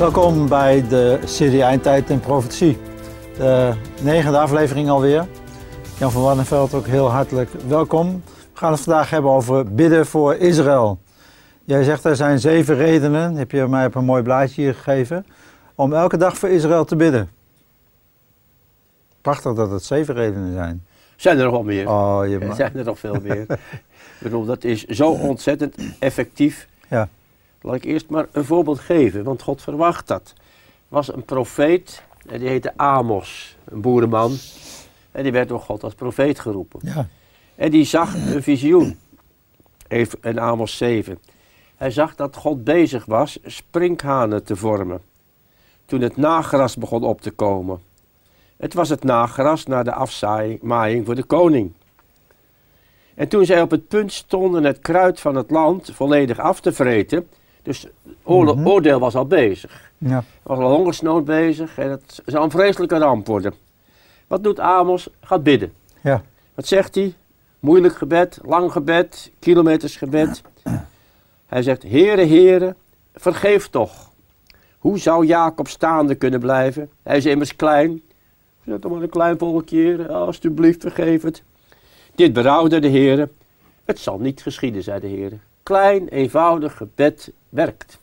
Welkom bij de serie Eindtijd en Profetie. De negende aflevering alweer. Jan van Warneveld ook heel hartelijk welkom. We gaan het vandaag hebben over bidden voor Israël. Jij zegt er zijn zeven redenen, heb je mij op een mooi blaadje hier gegeven, om elke dag voor Israël te bidden. Prachtig dat het zeven redenen zijn. Zijn er nog wel meer? Oh, je Er ma- zijn er nog veel meer. ik bedoel, dat is zo ontzettend effectief. Ja. Laat ik eerst maar een voorbeeld geven, want God verwacht dat. Er was een profeet, en die heette Amos, een boerenman. En die werd door God als profeet geroepen. ja. En die zag een visioen. Even in Amos 7. Hij zag dat God bezig was sprinkhanen te vormen. Toen het nagras begon op te komen. Het was het nagras na de afmaaiing voor de koning. En toen zij op het punt stonden het kruid van het land volledig af te vreten. Dus Mhm. oordeel was al bezig. ja. Er was al hongersnood bezig en het zou een vreselijke ramp worden. Wat doet Amos? Gaat bidden. Ja. Wat zegt hij? Moeilijk gebed, lang gebed, kilometers gebed. Hij zegt, Heere, Heere, vergeef toch. Hoe zou Jacob staande kunnen blijven? Hij is immers klein. Zet toch maar een klein volkje, Heere, alsjeblieft vergeef het. Dit berouwde de Heere. Het zal niet geschieden, zei de Heere. Klein, eenvoudig gebed werkt.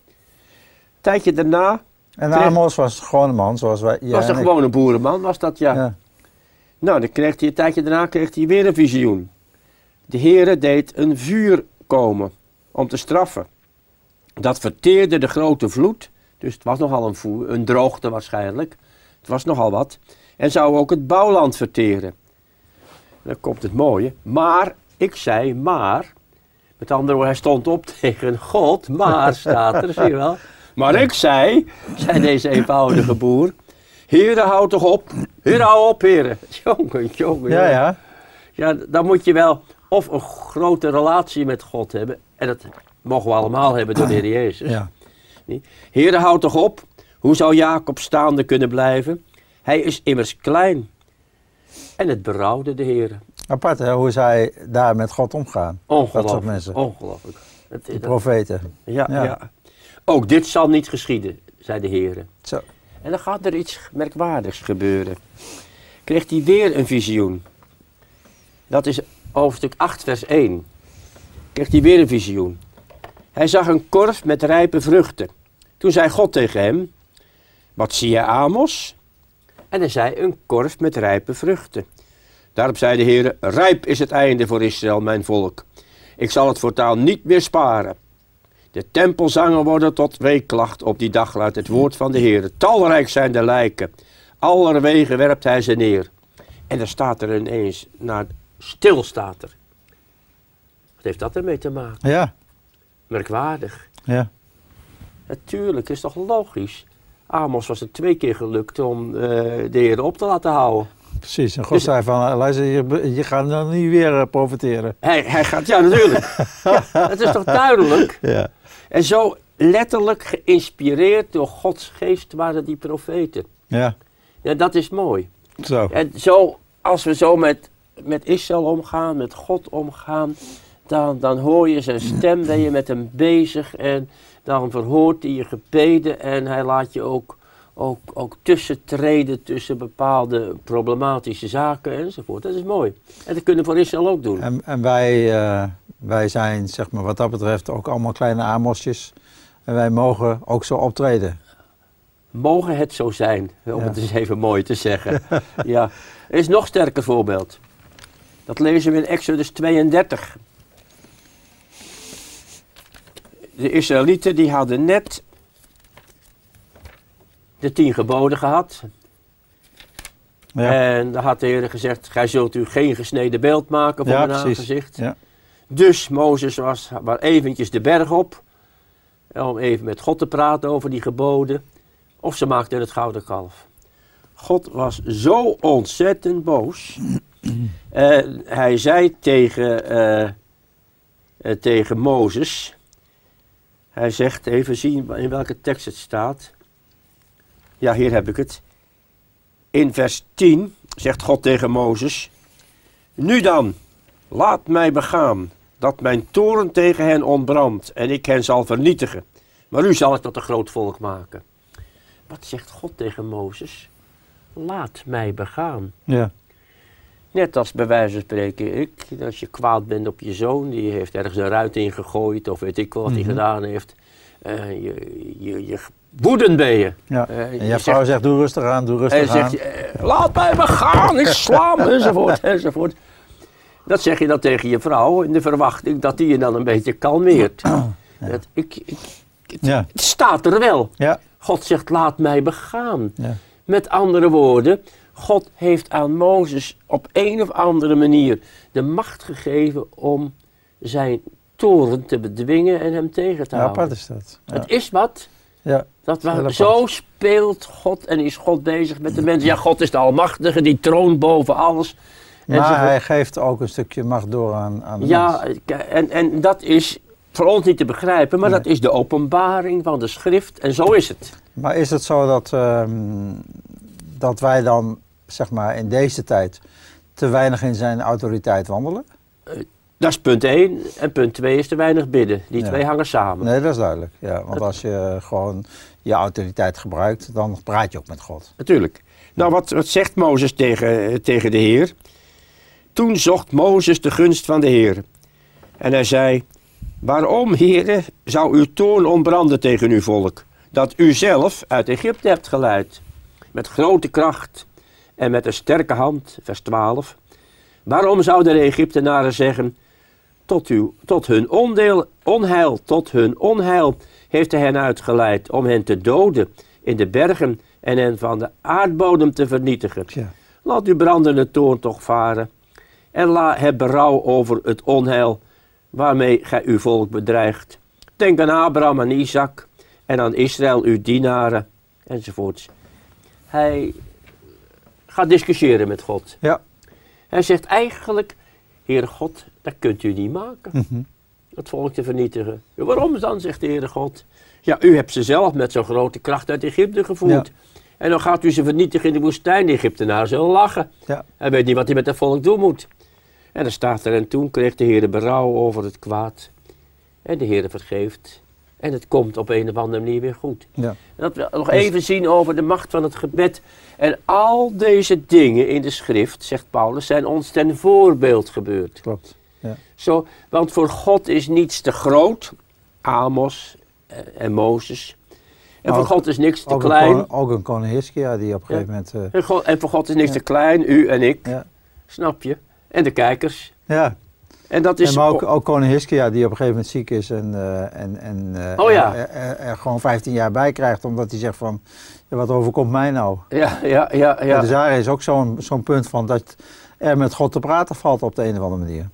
Tijdje daarna En Amos was gewoon een man zoals wij. jij was een boerenman, was dat ja. Ja. Nou, dan kreeg hij een tijdje daarna kreeg hij weer een visioen. De Heere deed een vuur komen om te straffen. Dat verteerde de grote vloed, dus het was nogal een, voer, een droogte waarschijnlijk. Het was nogal wat. En zou ook het bouwland verteren. Dan komt het mooie. Maar, ik zei maar. Met andere woorden, hij stond op tegen God. Maar staat er, zie je wel. Maar ik zei, zei deze eenvoudige boer. Heren, houd toch op. Heren, hou op, heren. Jongen, jongen. ja, ja. Ja, dan moet je wel of een grote relatie met God hebben. En dat mogen we allemaal hebben door de Heer Jezus. ja. Heren, houd toch op. Hoe zou Jacob staande kunnen blijven? Hij is immers klein. En het berouwde de Heer. Apart hè, hoe zij daar met God omgaan. Dat soort Ongelooflijk. mensen. Ongelooflijk. De profeten. ja, Ja. ja. Ook dit zal niet geschieden, zei de Heer. Zo. En dan gaat er iets merkwaardigs gebeuren. Kreeg hij weer een visioen. Dat is hoofdstuk 8, vers 1. Kreeg hij weer een visioen. Hij zag een korf met rijpe vruchten. Toen zei God tegen hem: Wat zie je, Amos? En hij zei: Een korf met rijpe vruchten. Daarop zei de Heer: Rijp is het einde voor Israël, mijn volk. Ik zal het voortaan niet meer sparen. De tempelzangen worden tot weeklacht op die dag luidt het woord van de Heer. Talrijk zijn de lijken. Allerwege werpt hij ze neer. En dan staat er ineens, naar stil staat er. Wat heeft dat ermee te maken? Ja. Merkwaardig. Ja. Natuurlijk, is toch logisch. Amos was het twee keer gelukt om eh, de Heer op te laten houden. Precies. En God Dus- zei van, eh, luister, je, je gaat dan niet weer eh, profiteren. Hij, hij gaat, ja natuurlijk. ja, het is toch duidelijk? Ja. En zo letterlijk geïnspireerd door Gods geest waren die profeten. Ja. Ja, dat is mooi. Zo. En zo, als we zo met, met Israël omgaan, met God omgaan, dan, dan hoor je zijn stem, ben je met hem bezig en dan verhoort hij je gebeden en hij laat je ook, ook, ook tussentreden tussen bepaalde problematische zaken enzovoort. Dat is mooi. En dat kunnen we voor Israël ook doen. En, en wij, eh, wij zijn, zeg maar, wat dat betreft ook allemaal kleine Amosjes. En wij mogen ook zo optreden. Mogen het zo zijn, om Ja. het eens even mooi te zeggen. ja. Er is nog sterker voorbeeld. Dat lezen we in Exodus 32. De Israëlieten die hadden net de tien geboden gehad. Ja. En dan had de Heer gezegd, gij zult u geen gesneden beeld maken voor Ja, mijn precies. aangezicht. Ja. Dus Mozes was maar eventjes de berg op. Om even met God te praten over die geboden. Of ze maakten het gouden kalf. God was zo ontzettend boos. Eh, hij zei tegen, eh, eh, tegen Mozes. Hij zegt, even zien in welke tekst het staat. Ja, hier heb ik het. In vers 10 zegt God tegen Mozes. Nu dan, laat mij begaan, dat mijn toren tegen hen ontbrandt en ik hen zal vernietigen. Maar u zal ik tot een groot volk maken. wat zegt God tegen Mozes? Laat mij begaan. Ja. Net als bij wijze van spreken ik, als je kwaad bent op je zoon, die heeft ergens een ruit ingegooid of weet ik wel wat hij Mhm. gedaan heeft. Eh, je, je, je woedend ben je. ja. Eh, En je je vrouw zegt, doe rustig aan, doe en rustig dan aan. zegt eh, laat mij begaan, ik sla hem, enzovoort, enzovoort. Dat zeg je dan tegen je vrouw in de verwachting dat die je dan een beetje kalmeert. Dat, ik, ik, Ja. het staat er wel. Ja. God zegt, laat mij begaan. Ja. Met andere woorden, God heeft aan Mozes op een of andere manier de macht gegeven om zijn toren te bedwingen en hem tegen te Ja, houden. apart is dat. Ja. Het is wat. Ja. Dat zo speelt God en is God bezig met de mensen. Ja, God is de Almachtige, die troont boven alles. Maar enzovoort. hij geeft ook een stukje macht door aan, aan de Ja, mens. en, en dat is voor ons niet te begrijpen, maar Nee. dat is de openbaring van de schrift en zo is het. Maar is het zo dat, ehm, dat wij dan, zeg maar, in deze tijd te weinig in zijn autoriteit wandelen? Dat is punt 1. En punt 2 is te weinig bidden. Die Ja. twee hangen samen. Nee, dat is duidelijk. Ja, want als je gewoon je autoriteit gebruikt, dan praat je ook met God. Natuurlijk. Nou, wat, wat zegt Mozes tegen, tegen de Heer? Toen zocht Mozes de gunst van de Heer. En hij zei: Waarom, Heere, zou uw toorn ontbranden tegen uw volk, dat u zelf uit Egypte hebt geleid? Met grote kracht en met een sterke hand, vers 12. Waarom zouden de Egyptenaren zeggen: Tot, uw, tot hun ondeel, onheil, tot hun onheil heeft hij hen uitgeleid om hen te doden in de bergen en hen van de aardbodem te vernietigen. Laat uw brandende toorn toch varen. En la heb berouw over het onheil waarmee gij uw volk bedreigt. Denk aan Abraham en Isaac en aan Israël, uw dienaren, enzovoorts. Hij gaat discussiëren met God. Ja. Hij zegt eigenlijk, Heere God, dat kunt u niet maken, Mhm. het volk te vernietigen. Ja, waarom dan, zegt de Heere God. Ja, u hebt ze zelf met zo'n grote kracht uit Egypte gevoerd. En dan gaat u ze vernietigen in de woestijn. De Egyptenaren zullen lachen. Ja. Hij weet niet wat hij met het volk doen moet. En dan staat er, en toen kreeg de Heer berouw over het kwaad. En de Heer vergeeft. En het komt op een of andere manier weer goed. Ja. Dat we nog even zien over de macht van het gebed. En al deze dingen in de schrift, zegt Paulus, zijn ons ten voorbeeld gebeurd. Klopt. Zo, want voor God is niets te groot. Amos eh, en Mozes. En voor God is niks te een, klein. ook een koning Hiskia die op een gegeven moment... eh, En, God, en voor God is niks Ja. te klein, u en ik. ja. Snap je? En de kijkers. ja. En dat is. En maar ook, ook koning Hiskia die op een gegeven moment ziek is en, eh, en, en Oh er, gewoon 15 jaar bij krijgt. Omdat hij zegt van, wat overkomt mij nou? Ja, ja, ja. ja. Dus daar is ook zo'n zo'n punt van dat er met God te praten valt op de een of andere manier.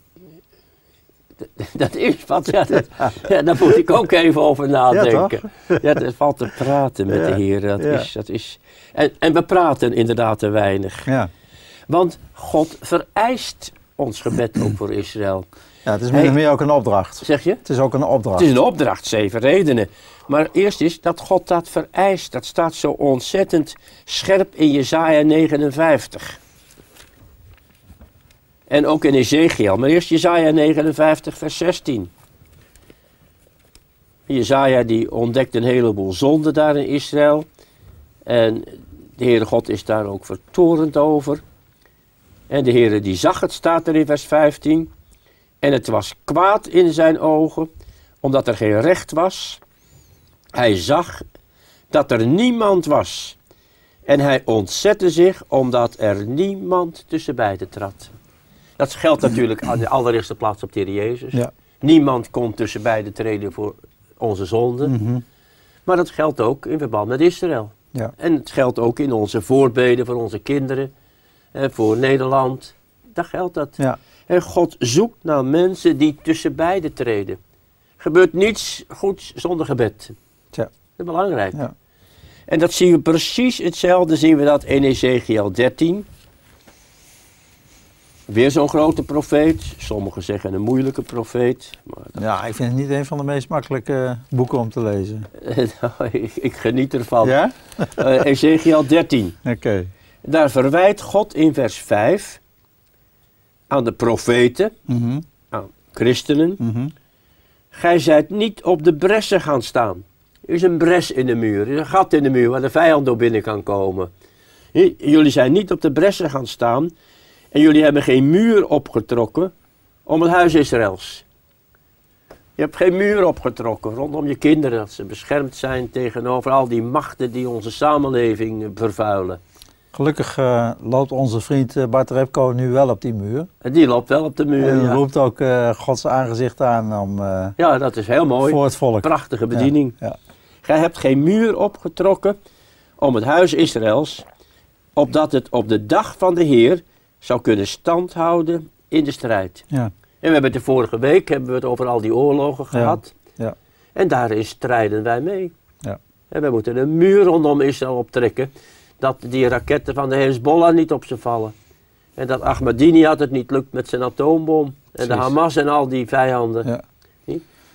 Dat is wat. Ja, dat, ja, daar moet ik ook even over nadenken. Ja, Ja, het valt te praten met Ja, de Heer. Dat ja. is, dat is, en, en we praten inderdaad te weinig. Ja, Want God vereist ons gebed ook voor Israël. ja het is min of meer ook een opdracht. Zeg je? Het is ook een opdracht. Het is een opdracht, zeven redenen. Maar eerst is dat God dat vereist. Dat staat zo ontzettend scherp in Jezaja 59. En ook in Ezekiel. Maar eerst Jezaja 59 vers 16. Jezaja die ontdekt een heleboel zonden daar in Israël. En de Heere God is daar ook vertorend over. En de Heere die zag het, staat er in vers 15. En het was kwaad in zijn ogen, omdat er geen recht was. Hij zag dat er niemand was. En hij ontzette zich omdat er niemand tussen beiden trad. Dat geldt natuurlijk aan de allereerste plaats op de Heer Jezus. Ja. Niemand kon tussen beiden treden voor onze zonden. Mhm. Maar dat geldt ook in verband met Israël. Ja. En het geldt ook in onze voorbeden voor onze kinderen, voor Nederland. Daar geldt dat. Ja. En God zoekt naar mensen die tussen beiden treden. Gebeurt niets goeds zonder gebed. Dat is belangrijk. Ja. En dat zien we precies hetzelfde, zien we dat in Ezekiel 13. Weer zo'n grote profeet. Sommigen zeggen een moeilijke profeet. Maar ja, ik vind het niet een van de meest makkelijke boeken om te lezen. nou, ik, ik geniet ervan. Ja? Eh, Ezekiel 13. Oké. Daar verwijt God in vers 5 aan de profeten, Mhm. aan christenen. Mhm. Gij zijt niet op de bressen gaan staan. is een bres in de muur, is een gat in de muur waar de vijand door binnen kan komen. Jullie zijn niet op de bressen gaan staan en jullie hebben geen muur opgetrokken om het huis Israëls. Je hebt geen muur opgetrokken rondom je kinderen, dat ze beschermd zijn tegenover al die machten die onze samenleving vervuilen. Gelukkig eh, loopt onze vriend eh, Bart Repko nu wel op die muur. En die loopt wel op de muur. en Ja, roept ook eh, Gods aangezicht aan om, eh, ja dat is heel mooi. voor het volk. Prachtige bediening. Ja, Gij hebt geen muur opgetrokken om het huis Israëls, opdat het op de dag van de Heer zou kunnen standhouden in de strijd. ja, En we hebben het de vorige week hebben we het over al die oorlogen gehad. ja. En daarin strijden wij mee. Ja. En wij moeten een muur rondom Israël optrekken, dat die raketten van de Hezbollah niet op ze vallen. En dat Ahmadinejad het niet lukt met zijn atoombom. En de. Hamas en al die vijanden. ja.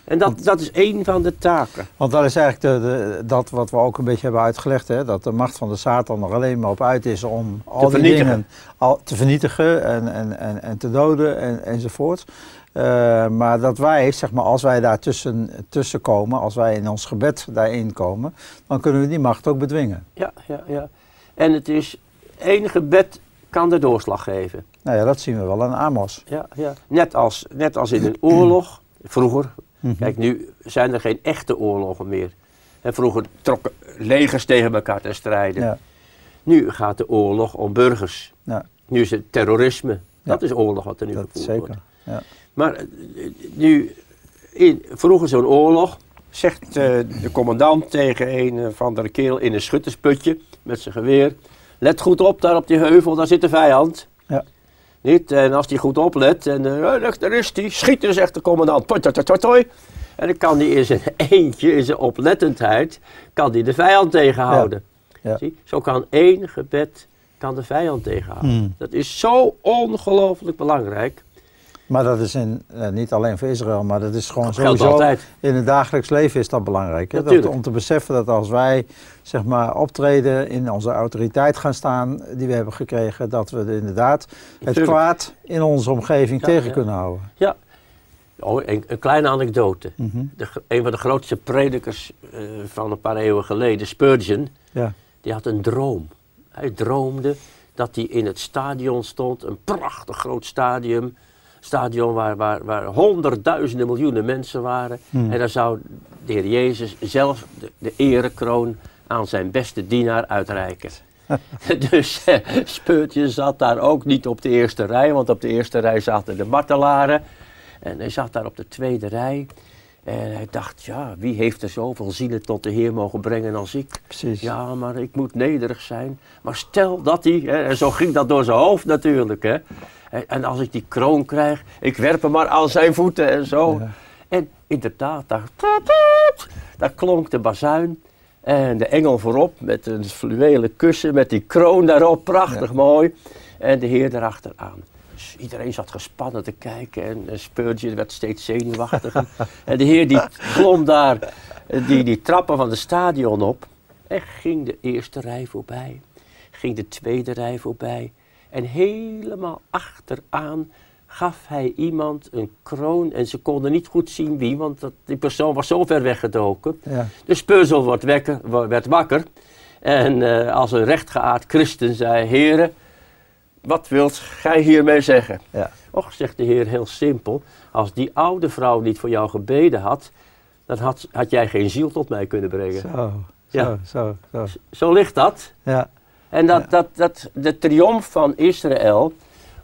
En dat, dat is één van de taken. Want dat is eigenlijk de, de- dat wat we ook een beetje hebben uitgelegd. Hè? Dat de macht van de Satan er alleen maar op uit is om al die vernietigen. dingen al te vernietigen en, en, en, en te doden en, enzovoort. Eh, maar dat wij, zeg maar, als wij daar tussen, tussen komen, als wij in ons gebed daarin komen, dan kunnen we die macht ook bedwingen. Ja, ja, ja. En het is, één gebed kan de doorslag geven. Nou ja, dat zien we wel in Amos. Ja, ja. Net, als, net als in een oorlog, vroeger. Mhm. Kijk, nu zijn er geen echte oorlogen meer. En vroeger trokken legers tegen elkaar te strijden. Ja, Nu gaat de oorlog om burgers. ja, Nu is het terrorisme. Dat is oorlog wat er nu dat gevoerd zeker. wordt. Ja. Maar eh, nu, in, vroeger zo'n oorlog, zegt eh, de commandant tegen een of andere kerel in een schuttersputje met zijn geweer. Let goed op daar op die heuvel, daar zit de vijand. Ja. Niet? En als die goed oplet, en "Ja, daar is die, schieten, zegt de commandant. Toi, toi, toi, toi, toi. En dan kan die in zijn eentje, in zijn oplettendheid, kan die de vijand tegenhouden. Ja. Ja. Zie? Zo kan één gebed kan de vijand tegenhouden. Hmm. Dat is zo ongelooflijk belangrijk. Maar dat is in, eh, niet alleen voor Israël, maar dat is gewoon Dat sowieso altijd. in het dagelijks leven is dat belangrijk. Hè? Dat, om te beseffen dat als wij zeg maar, optreden, in onze autoriteit gaan staan die we hebben gekregen, dat we inderdaad het kwaad in onze omgeving Ja, tegen ja. kunnen houden. Ja. Oh, een, een kleine anekdote. Mhm. De, een van de grootste predikers eh, van een paar eeuwen geleden, Spurgeon, Ja, die had een droom. Hij droomde dat hij in het stadion stond, een prachtig groot stadion, stadion waar, waar, waar honderdduizenden miljoenen mensen waren. Hmm. En daar zou de Heer Jezus zelf de, de erekroon aan zijn beste dienaar uitreiken. dus eh, Speurtje zat daar ook niet op de eerste rij, want op de eerste rij zaten de martelaren. En hij zat daar op de tweede rij. En hij dacht, ja, wie heeft er zoveel zielen tot de Heer mogen brengen als ik? precies. Ja, maar ik moet nederig zijn. Maar stel dat hij, hè, en zo ging dat door zijn hoofd natuurlijk, hè. En, als ik die kroon krijg, ik werp hem maar aan zijn voeten en zo. Ja. En inderdaad, daar, daar klonk de bazuin. En de engel voorop met een fluwelen kussen, met die kroon daarop, prachtig mooi. En de Heer erachteraan. Dus iedereen zat gespannen te kijken en, Spurgeon werd steeds zenuwachtiger. en de Heer die klom daar die, die trappen van het stadion op. En ging de eerste rij voorbij. Ging de tweede rij voorbij. En helemaal achteraan gaf hij iemand een kroon. En ze konden niet goed zien wie, want dat, die persoon was zo ver weggedoken. Ja. De speuzel wordt wekker, werd wakker. En eh, als een rechtgeaard christen zei: Heren, wat wilt gij hiermee zeggen? Ja. Och, zegt de Heer heel simpel. Als die oude vrouw niet voor jou gebeden had, dan had, had jij geen ziel tot mij kunnen brengen. Zo, Zo, zo, zo, zo. ligt dat. Ja, En dat, Ja. dat, dat, de triomf van Israël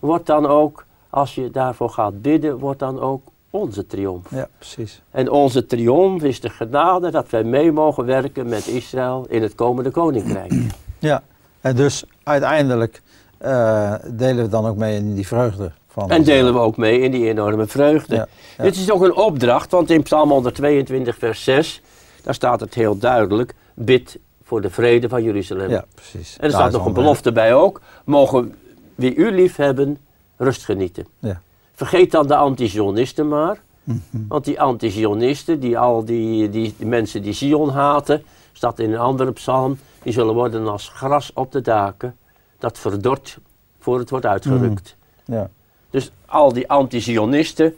wordt dan ook, als je daarvoor gaat bidden, wordt dan ook onze triomf. ja, precies. En onze triomf is de genade dat wij mee mogen werken met Israël in het komende koninkrijk. Ja, en dus uiteindelijk eh, delen we dan ook mee in die vreugde. Van En delen we ook mee in die enorme vreugde. Ja, ja. Dit is ook een opdracht, want in Psalm 122, vers 6, daar staat het heel duidelijk: bid voor de vrede van Jeruzalem. Ja, precies. En er staat nog een belofte bij ook: mogen wie u lief hebben, rust genieten. Ja. Vergeet dan de anti-Zionisten maar. Mhm. Want die anti-Zionisten, die al die, die, die mensen die Zion haten, staat in een andere psalm, die zullen worden als gras op de daken, dat verdort voor het wordt uitgerukt. Ja, Dus al die anti-Zionisten,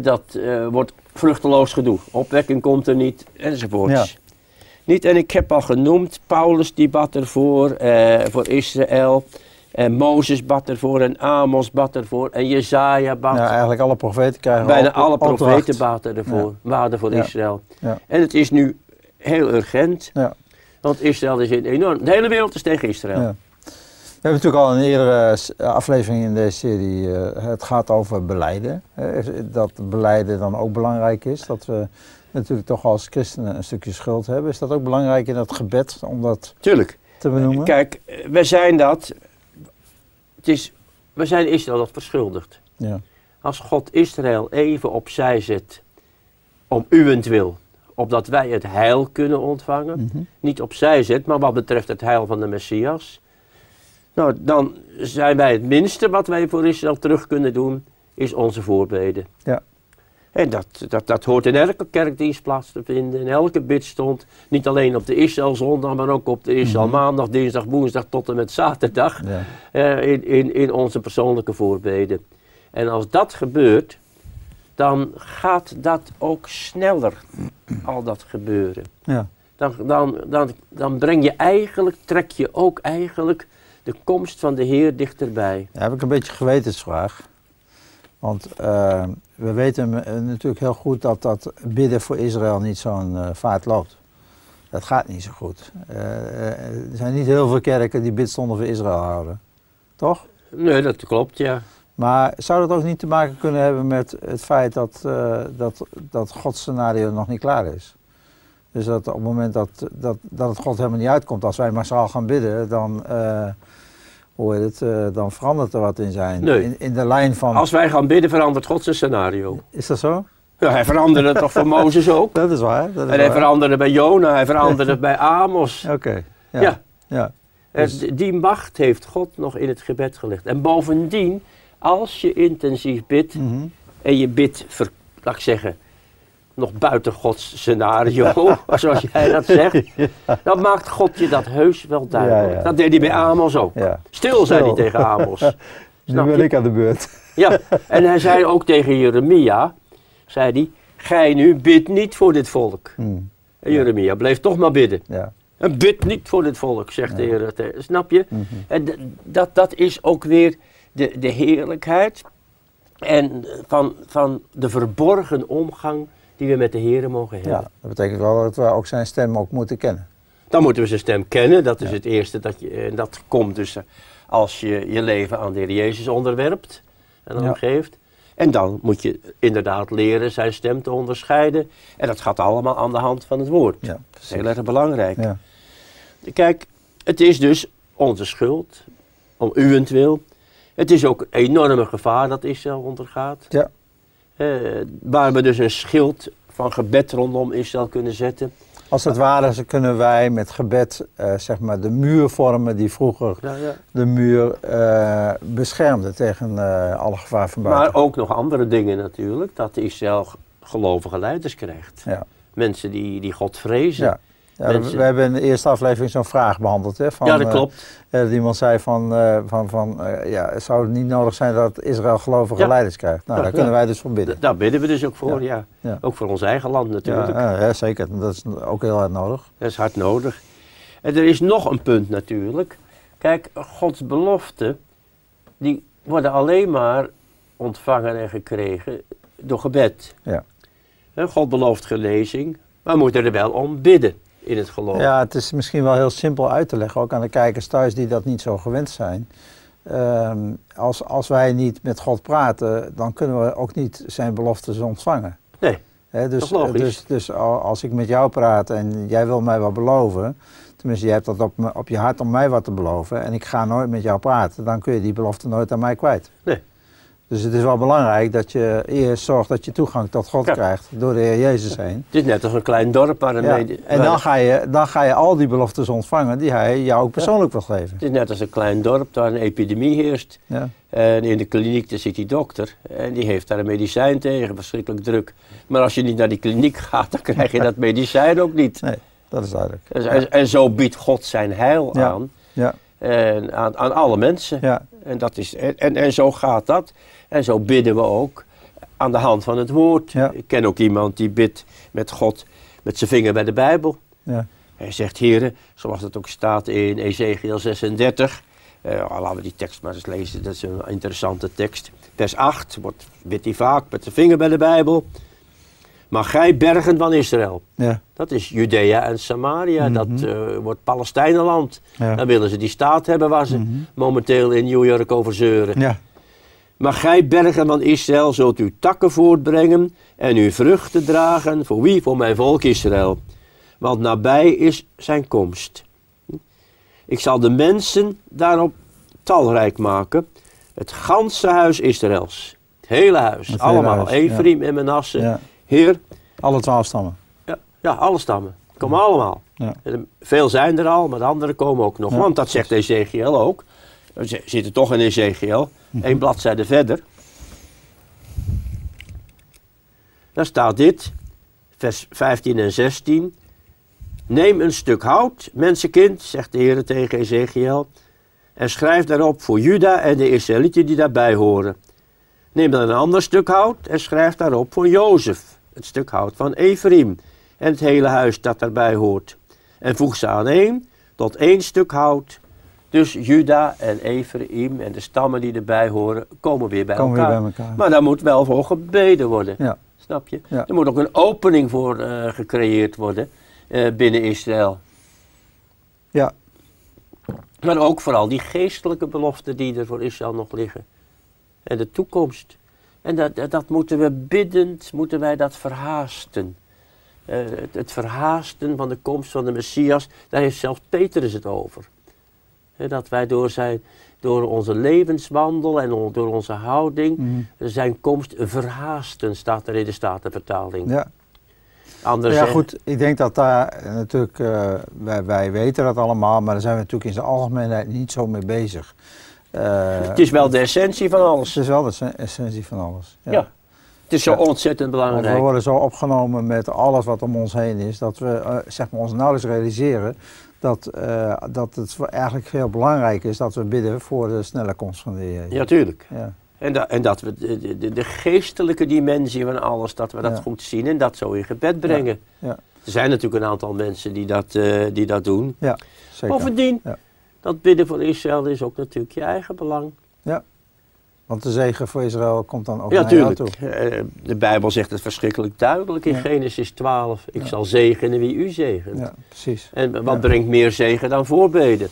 dat eh, wordt vruchteloos gedoe. Opwekking komt er niet, enzovoorts. Niet, en ik heb al genoemd, Paulus die bad ervoor, eh, voor Israël. En Mozes bad ervoor en Amos bad ervoor en Jezaja bad. Ja, eigenlijk alle profeten krijgen Bijna alle profeten baden ervoor, baden voor Ja. Israël. Ja. En het is nu heel urgent, Ja. want Israël is in enorm... De hele wereld is tegen Israël. Ja. We hebben natuurlijk al een eerdere aflevering in deze serie. eh, het gaat over beleiden. Dat beleiden dan ook belangrijk is. Dat we natuurlijk toch als christenen een stukje schuld hebben. Is dat ook belangrijk in dat gebed om dat Tuurlijk. te benoemen? Kijk, wij zijn dat... Het is, we zijn Israël dat verschuldigd. Ja. Als God Israël even opzij zet om uwentwil, opdat wij het heil kunnen ontvangen, Mhm. niet opzij zet, maar wat betreft het heil van de Messias, nou, dan zijn wij het minste wat wij voor Israël terug kunnen doen, is onze voorbeden. Ja. En dat, dat, dat hoort in elke kerkdienst plaats te vinden, in elke bidstond. Niet alleen op de Israël zondag, maar ook op de Israël Mhm. maandag, dinsdag, woensdag tot en met zaterdag Ja. eh, in, in, in onze persoonlijke voorbeden. En als dat gebeurt, dan gaat dat ook sneller, al dat gebeuren. Ja. Dan, dan, dan, dan breng je eigenlijk, trek je ook eigenlijk de komst van de Heer dichterbij. Ja, heb ik een beetje gewetensvraag. Want eh, we weten eh, natuurlijk heel goed dat dat bidden voor Israël niet zo'n eh, vaart loopt. Dat gaat niet zo goed. Er zijn niet heel veel kerken die bidstonden voor Israël houden. Toch? Nee, dat klopt, ja. Maar zou dat ook niet te maken kunnen hebben met het feit dat, eh, dat, dat Gods scenario nog niet klaar is? Dus dat op het moment dat, dat, dat het God helemaal niet uitkomt, als wij massaal gaan bidden, dan, hoe het, eh, dan verandert er wat in zijn. Nee. In, in de lijn van. Als wij gaan bidden, verandert God zijn scenario. Is dat zo? Ja, hij veranderde het toch voor Mozes ook? Dat is waar. Dat is En hij waar. veranderde bij Jona, hij veranderde bij Amos. Oké. Ja. Ja. ja. Dus- Die macht heeft God nog in het gebed gelegd. En bovendien, als je intensief bidt Mhm. en je bidt, laat ik zeggen, nog buiten Gods scenario, zoals jij dat zegt, dan maakt God je dat heus wel duidelijk. Ja, ja. Dat deed hij bij Amos ook. ja. Stil, zei hij tegen Amos. Nu ben ik aan de beurt. Ja, en hij zei ook tegen Jeremia, zei hij, gij nu bid niet voor dit volk. Hm, En Jeremia bleef toch maar bidden. Ja. En bid niet voor dit volk, zegt de Heer. Snap je? Mhm. En dat, dat is ook weer de, de heerlijkheid en van, van de verborgen omgang die we met de Heer mogen hebben. ja, dat betekent wel dat we ook zijn stem ook moeten kennen. Dan moeten we zijn stem kennen, dat is Ja. het eerste. Dat je, en dat komt dus eh, als je je leven aan de Heer Jezus onderwerpt en Ja. omgeeft. En dan moet je inderdaad leren zijn stem te onderscheiden. En dat gaat allemaal aan de hand van het woord. Ja, Dat is heel erg belangrijk. Ja. Kijk, het is dus onze schuld, om uwentwil. Het is ook een enorme gevaar dat Israël ondergaat. Ja. Eh, waar we dus een schild van gebed rondom Israël kunnen zetten. Als het ware zo kunnen wij met gebed eh, zeg maar de muur vormen die vroeger Ja, ja. de muur eh, beschermde tegen alle gevaar van buiten. Maar ook nog andere dingen natuurlijk. Dat Israël gelovige leiders krijgt. Ja. Mensen die, die God vrezen. Ja. We- hebben in de eerste aflevering zo'n vraag behandeld. Hè, van, Ja, dat eh, klopt. eh, dat iemand zei van, eh, van, van ja, zou het niet nodig zijn dat Israël gelovige Ja. leiders krijgt? Nou, Ja, daar kunnen wij dus voor bidden. Daar bidden we dus ook voor, Ja. Ook voor ons eigen land natuurlijk. ja, zeker. Dat is ook heel hard nodig. Dat is hard nodig. En er is nog een punt natuurlijk. Kijk, Gods beloften, die worden alleen maar ontvangen en gekregen door gebed. Ja. God belooft genezing, maar we moeten er wel om bidden in het geloof. Ja, het is misschien wel heel simpel uit te leggen, ook aan de kijkers thuis die dat niet zo gewend zijn. Ehm, als, als wij niet met God praten, dan kunnen we ook niet zijn beloftes ontvangen. Nee, Hè, dus, dus, dus al- als ik met jou praat en jij wil mij wat beloven, tenminste jij hebt dat op, op je hart om mij wat te beloven en ik ga nooit met jou praten, dan kun je die belofte nooit aan mij kwijt. Nee. Dus het is wel belangrijk dat je eerst zorgt dat je toegang tot God Ja. krijgt door de Heer Jezus heen. het is net als een klein dorp waar een Ja. mede- En dan ga, je, dan ga je al die beloftes ontvangen die hij jou ook persoonlijk wil geven. Het is net als een klein dorp waar een epidemie heerst. Ja. En in de kliniek daar zit die dokter en die heeft daar een medicijn tegen, verschrikkelijk druk. Maar als je niet naar die kliniek gaat, dan krijg je dat medicijn ook niet. Nee, dat is duidelijk. En, zo biedt God zijn heil aan, Ja, en aan, aan alle mensen. ja, En, dat is, en, en, en zo gaat dat. En zo bidden we ook aan de hand van het woord. Ja. Ik ken ook iemand die bidt met God met zijn vinger bij de Bijbel. ja. Hij zegt, heren, zoals het ook staat in Ezekiel 36. eh, laten we die tekst maar eens lezen, dat is een interessante tekst. Vers 8, wordt, bidt hij vaak met de vinger bij de Bijbel. Maar gij bergen van Israël. Ja. Dat is Judea en Samaria, dat eh, wordt Palestijnenland. Ja. Dan willen ze die staat hebben waar ze momenteel in New York over zeuren. Ja. Maar gij bergen van Israël zult uw takken voortbrengen en uw vruchten dragen. Voor wie? Voor mijn volk Israël. Want nabij is zijn komst. Ik zal de mensen daarop talrijk maken. Het ganse huis Israëls. Het hele huis. Het hele allemaal. huis, ja. Ephraim en Manasse. Ja. Heer, Alle twaalf stammen. ja, ja, alle stammen. Komen allemaal. Ja. En Veel zijn er al, maar de anderen komen ook nog. Want dat zegt Ezekiel ook. We zitten toch in Ezekiel. Mhm. Eén bladzijde verder. Daar staat dit, vers 15 en 16. Neem een stuk hout, mensenkind, zegt de Heer tegen Ezekiel, en schrijf daarop voor Juda en de Israëlieten die daarbij horen. Neem dan een ander stuk hout en schrijf daarop voor Jozef, het stuk hout van Ephraim en het hele huis dat daarbij hoort. En voeg ze aan één tot één stuk hout. Dus Juda en Ephraim en de stammen die erbij horen komen weer bij Komen weer elkaar. bij elkaar. Maar daar moet wel voor gebeden worden. Ja. Snap je? Ja. Er moet ook een opening voor eh, gecreëerd worden eh, binnen Israël. Ja. Maar ook vooral die geestelijke beloften die er voor Israël nog liggen. En de toekomst. En dat, dat, dat moeten we biddend, moeten wij dat verhaasten. Eh, het, het verhaasten van de komst van de Messias, daar heeft zelfs Petrus het over. Dat wij door, zijn, door onze levenswandel en door onze houding Mhm. zijn komst verhaasten, staat er in de Statenvertaling. Ja. Anderen ja, goed. Ik denk dat daar eh, natuurlijk, eh, wij, wij weten dat allemaal, maar daar zijn we natuurlijk in zijn algemeenheid niet zo mee bezig. Eh, Het is wel de essentie van alles. het is wel de essen- essentie van alles. Ja. Het is zo Ja. ontzettend Want we belangrijk. worden zo opgenomen met alles wat om ons heen is, dat we zeg maar, ons nauwelijks realiseren dat, eh, dat het eigenlijk heel belangrijk is dat we bidden voor de snelle komst van de Heer. Ja, tuurlijk. Ja. En, da- en dat we de, de, de geestelijke dimensie van alles, dat we dat Ja. goed zien en dat zo in gebed brengen. Ja. Er zijn natuurlijk een aantal mensen die dat, eh, die dat doen. ja, zeker. Bovendien, Ja. dat bidden voor Israël is ook natuurlijk je eigen belang. Want de zegen voor Israël komt dan ook ja, naar jou tuurlijk. toe. Eh, De Bijbel zegt het verschrikkelijk duidelijk in Ja. Genesis 12. Ik Ja. zal zegenen wie u zegent. Ja, precies. En wat brengt meer zegen dan voorbeden?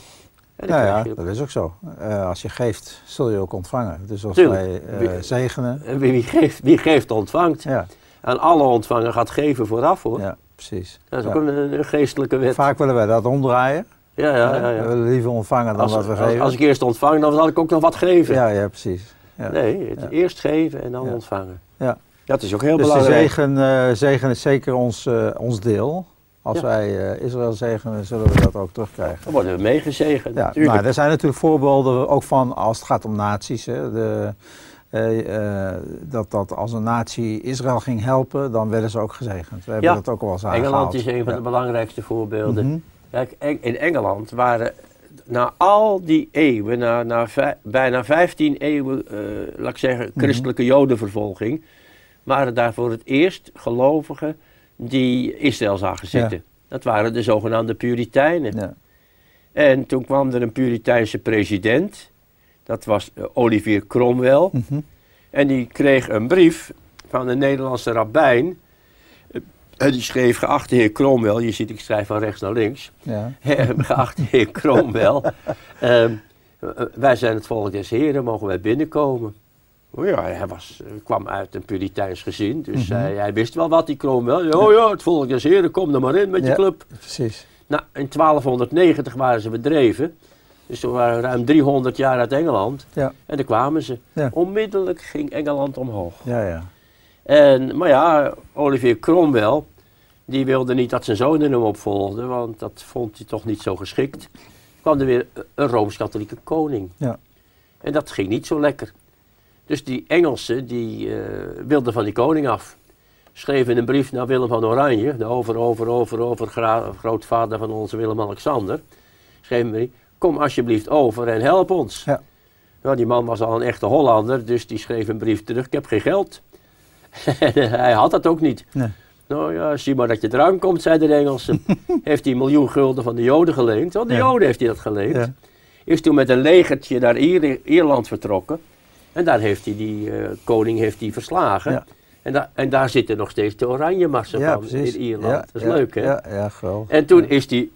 Nou ja, dat is ook zo. Eh, als je geeft, zul je ook ontvangen. Dus als Tuurlijk. wij eh, zegenen, En wie, wie geeft, wie geeft ontvangt. ja, En alle ontvangen gaat geven vooraf hoor. ja, precies. Dat is Ja. ook een, een geestelijke wet. Vaak willen wij dat omdraaien. Ja, ja, ja. ja. We willen liever ontvangen dan Als, dat we als, geven. als ik eerst ontvang, dan zal ik ook nog wat geven. Ja, ja, precies. Nee, het eerst geven en dan ontvangen. Ja. Dat is ook heel Dus de belangrijk. zegen, eh, zegen is zeker ons, eh, ons deel. Als Ja. wij eh, Israël zegenen, zullen we dat ook terugkrijgen. Dan worden we meegezegend. Ja, natuurlijk. nou, er zijn natuurlijk voorbeelden ook van als het gaat om naties. Hè, de, dat, dat als een natie Israël ging helpen, dan werden ze ook gezegend. We hebben Ja. dat ook al eens Engeland aangehaald. is een van de belangrijkste voorbeelden. Mhm. Kijk, in Engeland waren na al die eeuwen, na, na vij- bijna 15 eeuwen, eh, laat ik zeggen, Mhm. christelijke jodenvervolging, waren daar voor het eerst gelovigen die Israël zagen zitten. Dat waren de zogenaamde Puritijnen. Ja. En toen kwam er een Puriteinse president, dat was eh, Olivier Cromwell. Mhm. En die kreeg een brief van een Nederlandse rabbijn. Eh, En die schreef, geachte heer Cromwell, je ziet ik schrijf van rechts naar links. Ja. geachte heer Cromwell, ehm, eh, wij zijn het volk des heren, mogen wij binnenkomen? Oh ja, hij was, eh, kwam uit een Puriteins gezin, dus Mhm. hij, hij wist wel wat, die Cromwell. Oh ja, het volk des heren, kom er maar in met je club. Precies. Nou, in 1290 waren ze bedreven. Dus toen waren ruim 300 jaar uit Engeland. Ja. En daar kwamen ze. Ja. Onmiddellijk ging Engeland omhoog. Ja, ja. En, maar ja, Olivier Cromwell, die wilde niet dat zijn zonen hem opvolgden, want dat vond hij toch niet zo geschikt. kwam er weer een Rooms-Katholieke koning. Ja. En dat ging niet zo lekker. Dus die Engelsen, die eh, wilden van die koning af. Schreven een brief naar Willem van Oranje, de over, over, over, over grootvader van onze Willem-Alexander. Schreven een brief, kom alsjeblieft over en help ons. Ja. Nou, die man was al een echte Hollander, dus die schreef een brief terug, ik heb geen geld. En hij had dat ook niet. Nee. Nou ja, zie maar dat je eraan komt, zei de Engelsen. heeft hij een miljoen gulden van de Joden geleend. Want de Ja. Joden heeft hij dat geleend. Ja. Is toen met een legertje naar Ier- Ierland vertrokken. En daar heeft hij die eh, koning heeft hij verslagen. Ja. En, da- en daar zitten nog steeds de oranje marsen Ja, van precies. in Ierland. Dat is leuk, hè? Ja, ja geweldig. En toen is die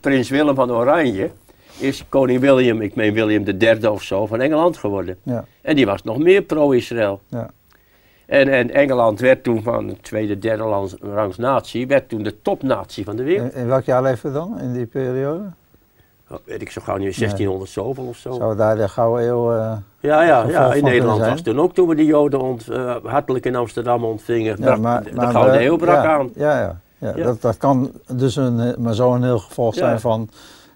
prins Willem van Oranje, is koning William, ik meen William derde of zo, van Engeland geworden. Ja, En die was nog meer pro-Israël. ja. En, en Engeland werd toen van de tweede, derde lands- rangs natie, werd toen de topnatie van de wereld. In, in welk jaar leven we dan, in die periode? Weet ik zo gauw niet, 1600 zoveel of zo. Zou daar de Gouden Eeuw... eh, Ja, ja, gevolg ja, in Nederland was toen ook toen we de Joden ont, eh, hartelijk in Amsterdam ontvingen. ja, brak maar, de, de maar Gouden we- Eeuw brak ja, aan. Ja, ja. ja, Ja. Dat, dat kan dus een, eh, maar zo een heel gevolg zijn van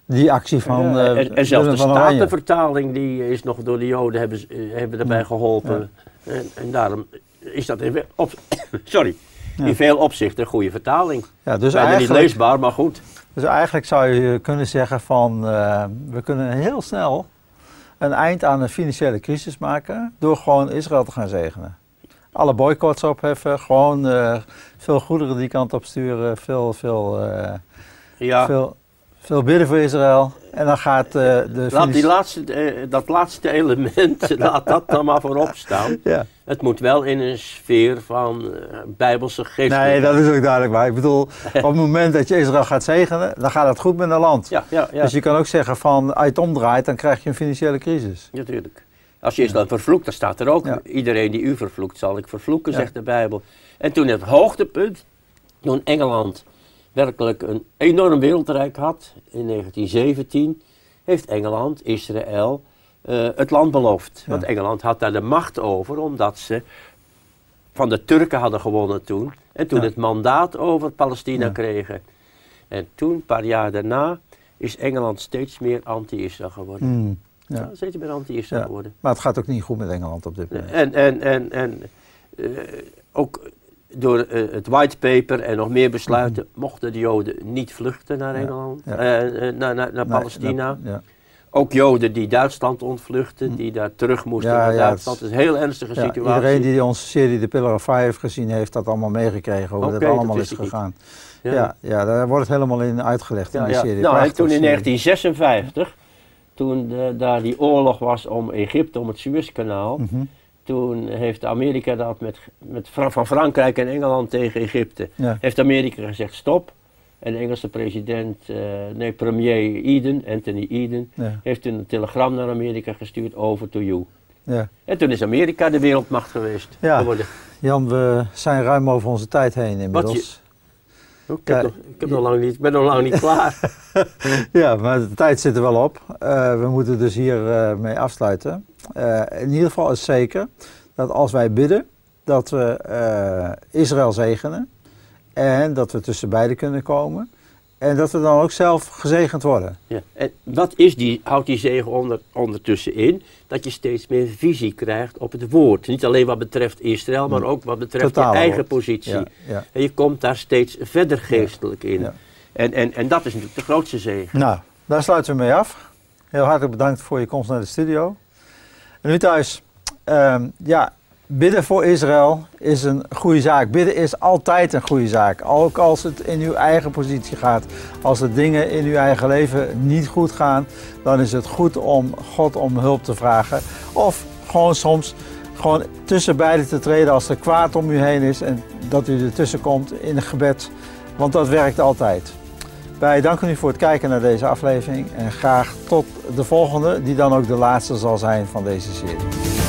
die actie van Ja, eh, en, en zelfs de. Statenvertaling die is nog door de Joden hebben, eh, hebben daarbij geholpen. En, en daarom is dat in, op, sorry, Ja. in veel opzichten een goede vertaling. Ja, dus, Bijna niet leesbaar, maar goed. dus eigenlijk zou je kunnen zeggen van eh, we kunnen heel snel een eind aan een financiële crisis maken door gewoon Israël te gaan zegenen. Alle boycotts opheffen, gewoon eh, veel goederen die kant op sturen, veel, veel, eh, Ja, veel, veel bidden voor Israël. En dan gaat eh, de laat die laatste, eh, dat laatste element, laat dat dan maar voorop staan. Ja. Het moet wel in een sfeer van eh, bijbelse geestelijkheid. Nee, dat is ook duidelijk waar. Ik bedoel, op het moment dat je Israël gaat zegenen, dan gaat het goed met een land. Ja, ja, ja. Dus je kan ook zeggen van, als je het omdraait, dan krijg je een financiële crisis. Natuurlijk. Als je Israël vervloekt, dan staat er ook, iedereen die u vervloekt zal ik vervloeken, zegt de Bijbel. En toen het hoogtepunt, toen Engeland werkelijk een enorm wereldrijk had, in 1917, heeft Engeland Israël eh, het land beloofd. Ja. Want Engeland had daar de macht over, omdat ze van de Turken hadden gewonnen toen. En toen Ja. het mandaat over Palestina Ja. kregen. En toen, een paar jaar daarna, is Engeland steeds meer anti-Israël geworden. Hmm, ja. Steeds meer anti-Israël Ja. geworden. Maar het gaat ook niet goed met Engeland op dit moment. En, en, en, en eh, ook door eh, het white paper en nog meer besluiten mochten de Joden niet vluchten naar Engeland, ja. eh, eh, naar, naar, naar Palestina. Ook Joden die Duitsland ontvluchten, die daar terug moesten Ja, naar ja, Duitsland. het Dat is een heel ernstige Ja, situatie. iedereen die onze serie The Pillar of Fire heeft gezien, heeft dat allemaal meegekregen, hoe dat allemaal is gegaan. Ja. Ja. Ja, daar wordt het helemaal in uitgelegd in die ja. serie. Nou, en toen in serie. 1956, toen de- daar die oorlog was om Egypte, om het Suezkanaal, Mhm. Toen heeft Amerika dat met, met van Frankrijk en Engeland tegen Egypte. Ja. Heeft Amerika gezegd stop. En de Engelse president, eh, nee, premier Eden, Anthony Eden, Ja. heeft een telegram naar Amerika gestuurd over to you. Ja. En toen is Amerika de wereldmacht geweest. Ja. geworden. Jan, we zijn ruim over onze tijd heen inmiddels. Oh, Ik, heb Ja. nog, ik heb nog lang niet, ben nog lang niet klaar. Ja, maar de tijd zit er wel op. Eh, we moeten dus hier eh, mee afsluiten. Eh, in ieder geval is zeker dat als wij bidden, dat we eh, Israël zegenen. En dat we tussen beiden kunnen komen. En dat we dan ook zelf gezegend worden. Ja. En wat is die, houdt die zegen onder, ondertussen in? Dat je steeds meer visie krijgt op het woord. Niet alleen wat betreft Israël, maar ook wat betreft je eigen woord. positie. Ja, ja. En je komt daar steeds verder geestelijk in. Ja. En, en, en dat is natuurlijk de grootste zegen. Nou, daar sluiten we mee af. Heel hartelijk bedankt voor je komst naar de studio. En nu thuis, ehm, ja, bidden voor Israël is een goede zaak. Bidden is altijd een goede zaak. Ook als het in uw eigen positie gaat. Als de dingen in uw eigen leven niet goed gaan, dan is het goed om God om hulp te vragen. Of gewoon soms gewoon tussen beiden te treden als er kwaad om u heen is en dat u ertussen komt in een gebed. Want dat werkt altijd. Wij danken u voor het kijken naar deze aflevering en graag tot de volgende, die dan ook de laatste zal zijn van deze serie.